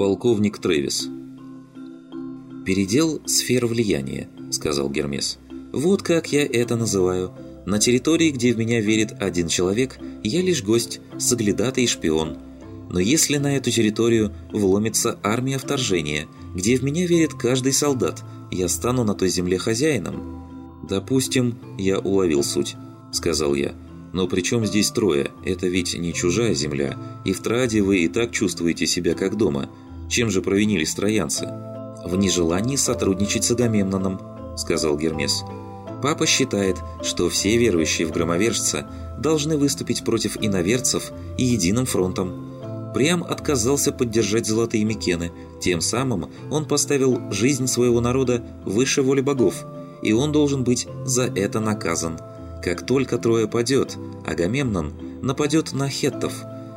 Полковник Трэвис. «Передел сфер влияния», — сказал Гермес. «Вот как я это называю. На территории, где в меня верит один человек, я лишь гость, соглядатый и шпион. Но если на эту территорию вломится армия вторжения, где в меня верит каждый солдат, я стану на той земле хозяином». «Допустим, я уловил суть», — сказал я. «Но при чем здесь трое? Это ведь не чужая земля, и в Траде вы и так чувствуете себя как дома. Чем же провинились троянцы?» «В нежелании сотрудничать с Агамемноном», — сказал Гермес. «Папа считает, что все верующие в громовержца должны выступить против иноверцев и единым фронтом. Приам отказался поддержать золотые Микены, тем самым он поставил жизнь своего народа выше воли богов, и он должен быть за это наказан. Как только Троя падет, Агамемнон нападет на хеттов,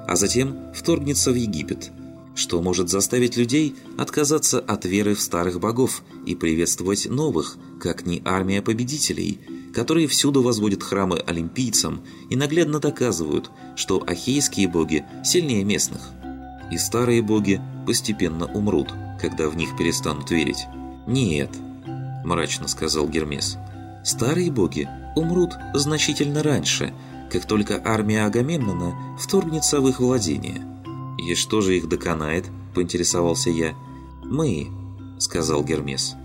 а затем вторгнется в Египет – что может заставить людей отказаться от веры в старых богов и приветствовать новых, как не армия победителей, которые всюду возводят храмы олимпийцам и наглядно доказывают, что ахейские боги сильнее местных. И старые боги постепенно умрут, когда в них перестанут верить. «Нет», – мрачно сказал Гермес, – «старые боги умрут значительно раньше, как только армия Агамемнона вторгнется в их владение». «И что же их доконает?» – поинтересовался я. «Мы», – сказал Гермес.